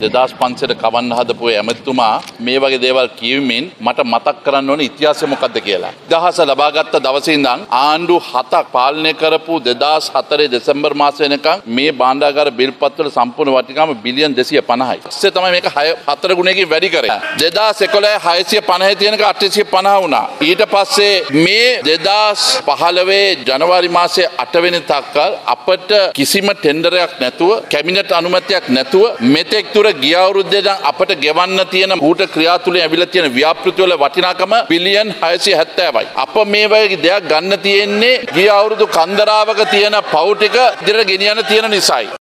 දෙදස් පන්සට කවන්න හදපු ඇමතුමා මේ වගේ දේවල් කියවමින් මට මතක් කරන්න ඕන ඉතිහාසය මොකක්ද කියලා. දහස ලබාගත්ත දවසින්දං ආණ්ඩු හතක් පාලනය කරපු දෙදස් හතරේ දෙසැම්බර් මාස වෙනකම් මේ බාණ්ඩාගාර බිල්පත්වල සම්පූර්ණ වටිනාම බිලියන් දෙසිය පණහයි. සේ තමයි මේක හය හතර ගුණයකින් වැඩි කරේ. දෙදස් එකොළේ හයසිය පණහ තියෙනක අටසිය පණහ වුණා. ඊට පස්සේ මේ දෙදස් පහළවේ ජනවාරි මාසේ අටවෙනි තක්කල් අපට කිසිම ටෙන්ඩරයක් නැතුව කැමිනට අනුමැතියක් නැතුව මෙතෙක් තුර ගිය අවුරුද්දේ අපට ගෙවන්න තියෙන ඌට ක්‍රියා තුලින් ඇවිල්ලා තියෙන ව්‍යාපෘතිවල වටිනාකම බිලියන් 670යි. අප මේ වගේ දෙයක් ගන්න තියෙන්නේ ගිය අවුරුදු කන්දරාවක තියෙන පව් ටික ඉදිරියට ගෙනියන්න තියෙන නිසායි.